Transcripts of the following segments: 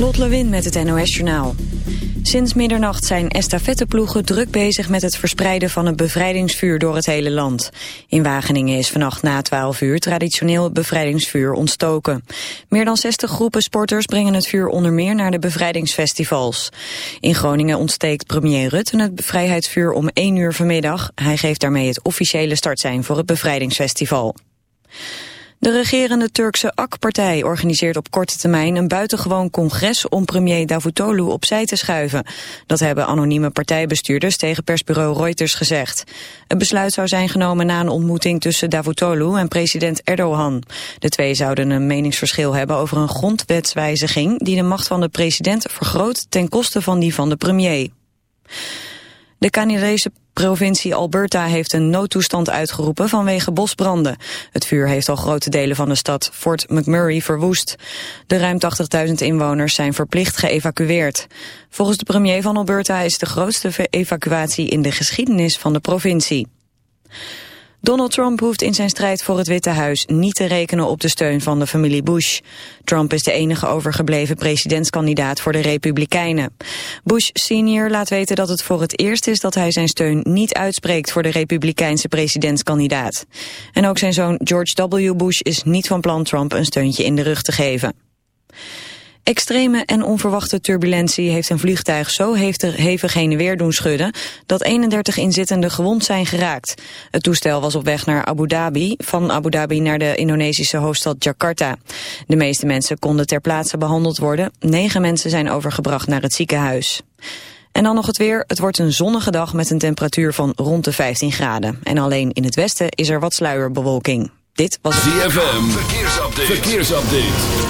Lot Lewin met het NOS Journaal. Sinds middernacht zijn estafetteploegen druk bezig met het verspreiden van een bevrijdingsvuur door het hele land. In Wageningen is vannacht na 12 uur traditioneel het bevrijdingsvuur ontstoken. Meer dan 60 groepen sporters brengen het vuur onder meer naar de bevrijdingsfestivals. In Groningen ontsteekt premier Rutte het vrijheidsvuur om 1 uur vanmiddag. Hij geeft daarmee het officiële startsein voor het bevrijdingsfestival. De regerende Turkse AK-partij organiseert op korte termijn een buitengewoon congres om premier Davutoglu opzij te schuiven. Dat hebben anonieme partijbestuurders tegen persbureau Reuters gezegd. Het besluit zou zijn genomen na een ontmoeting tussen Davutoglu en president Erdogan. De twee zouden een meningsverschil hebben over een grondwetswijziging die de macht van de president vergroot ten koste van die van de premier. De Canadese provincie Alberta heeft een noodtoestand uitgeroepen vanwege bosbranden. Het vuur heeft al grote delen van de stad Fort McMurray verwoest. De ruim 80.000 inwoners zijn verplicht geëvacueerd. Volgens de premier van Alberta is de grootste evacuatie in de geschiedenis van de provincie. Donald Trump hoeft in zijn strijd voor het Witte Huis niet te rekenen op de steun van de familie Bush. Trump is de enige overgebleven presidentskandidaat voor de Republikeinen. Bush senior laat weten dat het voor het eerst is dat hij zijn steun niet uitspreekt voor de Republikeinse presidentskandidaat. En ook zijn zoon George W. Bush is niet van plan Trump een steuntje in de rug te geven. Extreme en onverwachte turbulentie heeft een vliegtuig zo hevig heen en weer doen schudden dat 31 inzittenden gewond zijn geraakt. Het toestel was op weg naar Abu Dhabi, van Abu Dhabi naar de Indonesische hoofdstad Jakarta. De meeste mensen konden ter plaatse behandeld worden. Negen mensen zijn overgebracht naar het ziekenhuis. En dan nog het weer. Het wordt een zonnige dag met een temperatuur van rond de 15 graden. En alleen in het westen is er wat sluierbewolking. Dit was. Verkeersupdate. Verkeersupdate.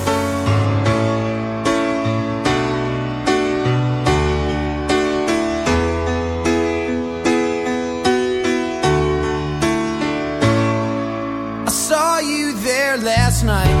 Last night.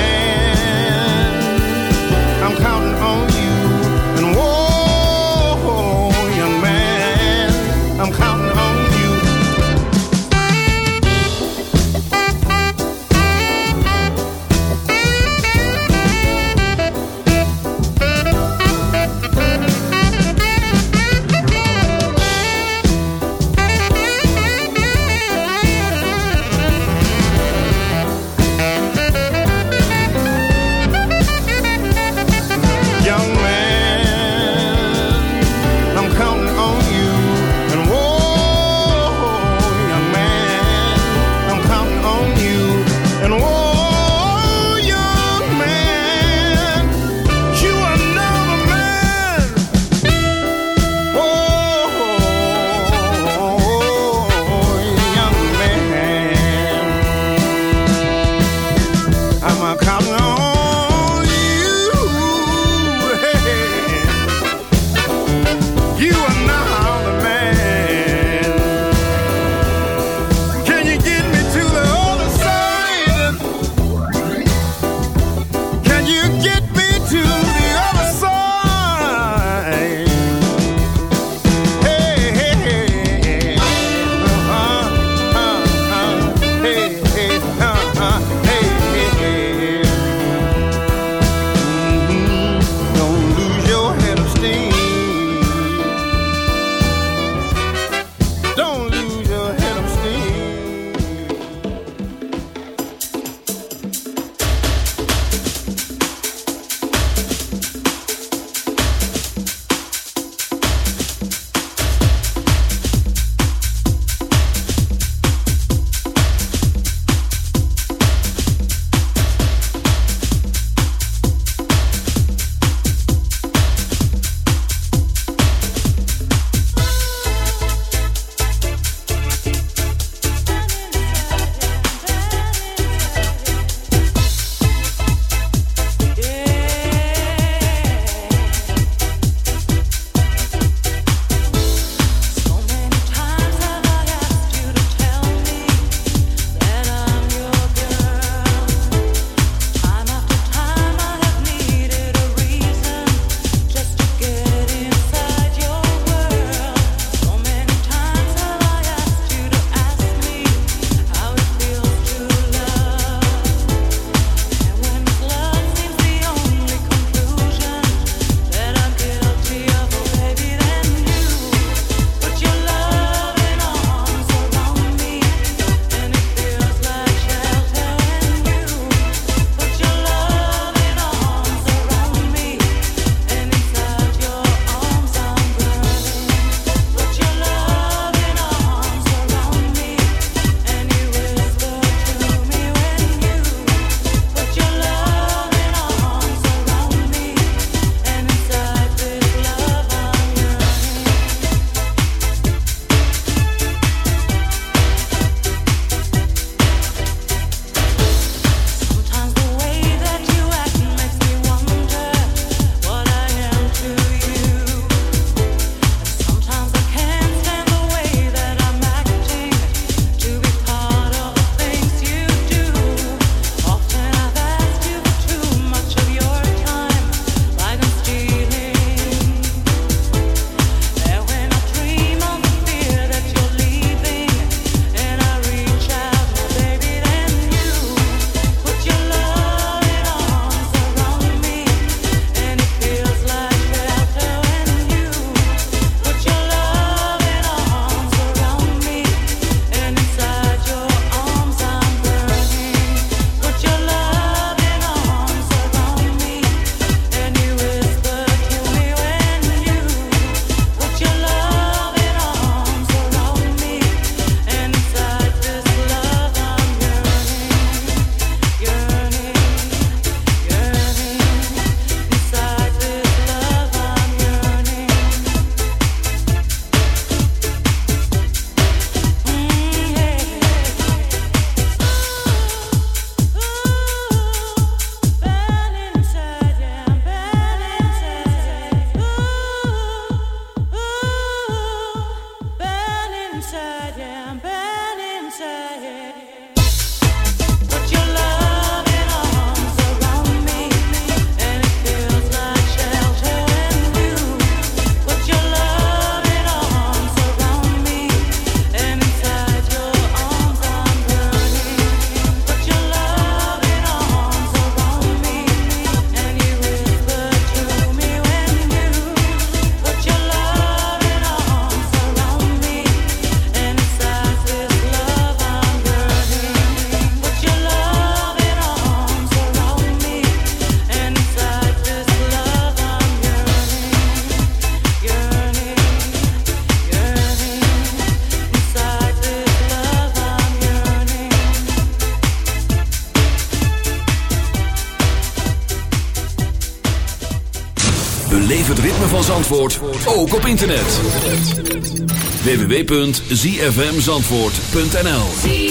www.zfmzandvoort.nl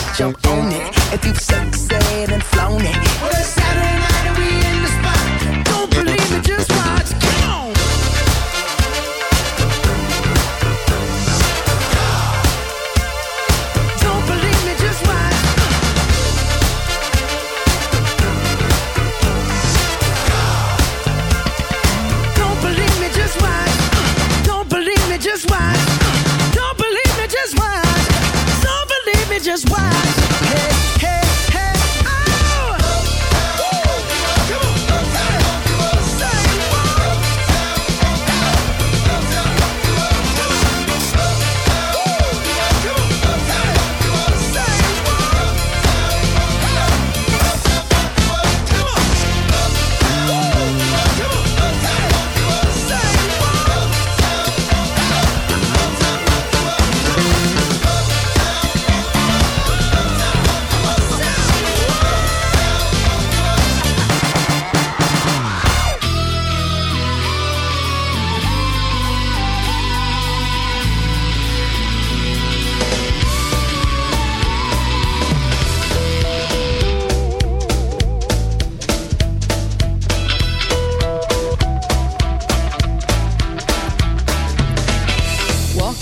you own it. If you've sexed and flown it. what a Saturday night and we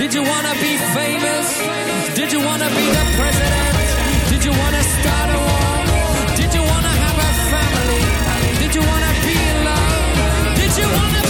Did you wanna be famous? Did you wanna be the president? Did you wanna start a war? Did you wanna have a family? Did you wanna be in love? Did you wanna